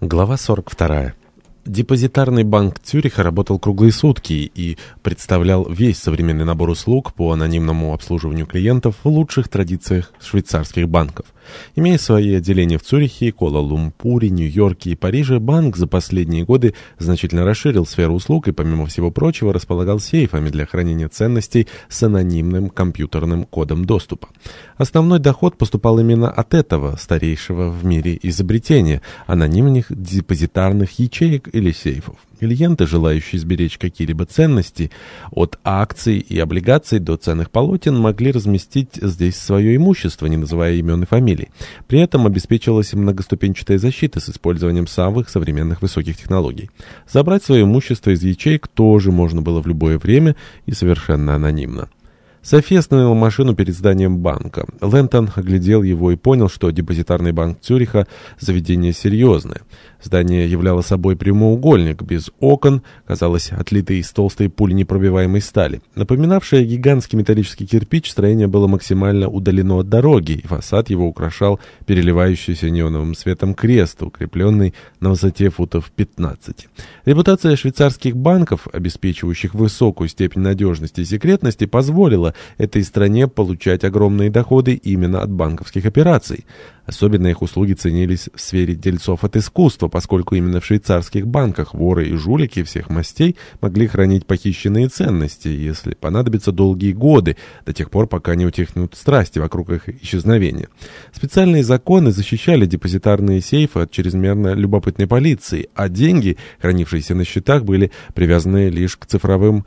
Глава 42. Депозитарный банк Цюриха работал круглые сутки и представлял весь современный набор услуг по анонимному обслуживанию клиентов в лучших традициях швейцарских банков. Имея свои отделения в Цюрихе, Куала-Лумпуре, Нью-Йорке и Париже, банк за последние годы значительно расширил сферу услуг и, помимо всего прочего, располагал сейфами для хранения ценностей с анонимным компьютерным кодом доступа. Основной доход поступал именно от этого, старейшего в мире изобретения, анонимных депозитарных ячеек или сейфов. Клиенты, желающие сберечь какие-либо ценности, от акций и облигаций до ценных полотен, могли разместить здесь свое имущество, не называя имен и фамилий. При этом обеспечивалась многоступенчатая защита с использованием самых современных высоких технологий. Забрать свое имущество из ячеек тоже можно было в любое время и совершенно анонимно. София остановила машину перед зданием банка. Лэнтон оглядел его и понял, что депозитарный банк Цюриха – заведение серьезное. Здание являло собой прямоугольник, без окон, казалось, отлитый из толстой пуленепробиваемой стали. Напоминавшее гигантский металлический кирпич, строение было максимально удалено от дороги, и фасад его украшал переливающийся неоновым светом крест, укрепленный на высоте футов 15. Репутация швейцарских банков, обеспечивающих высокую степень надежности и секретности, позволила этой стране получать огромные доходы именно от банковских операций. Особенно их услуги ценились в сфере дельцов от искусства, поскольку именно в швейцарских банках воры и жулики всех мастей могли хранить похищенные ценности, если понадобятся долгие годы, до тех пор, пока не утихнут страсти вокруг их исчезновения. Специальные законы защищали депозитарные сейфы от чрезмерно любопытной полиции, а деньги, хранившиеся на счетах, были привязаны лишь к цифровым